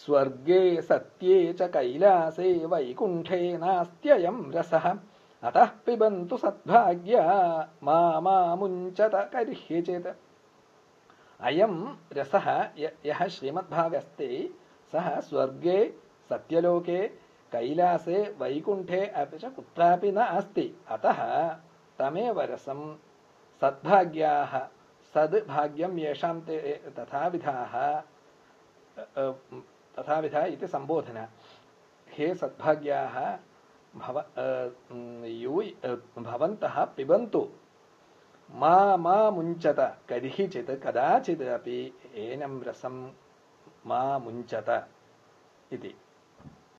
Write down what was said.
स्वर्गे सत्ये च कैलासे वैकुण्ठे नास्त्ययम् रसः। अतः पिबन्तु सद्भाग्या मा मा मुञ्चत कर्ह्यचित् अयम् रसः यः श्रीमद्भागस्ते सः स्वर्गे सत्यलोके कैलासे वैकुण्ठे अपि च कुत्रापि न अस्ति। अतः तमेव रसम् सद्भाग्याः सद्भाग्यम् येषां ते तथाविधाः तथाविधा इति सम्बोधना। हे सद्भाग्याः भव भवन्तः पिबन्तु। मा मा मुञ्चत कदिचित् कदाचिदपि एनं रसं मा मुञ्चत इति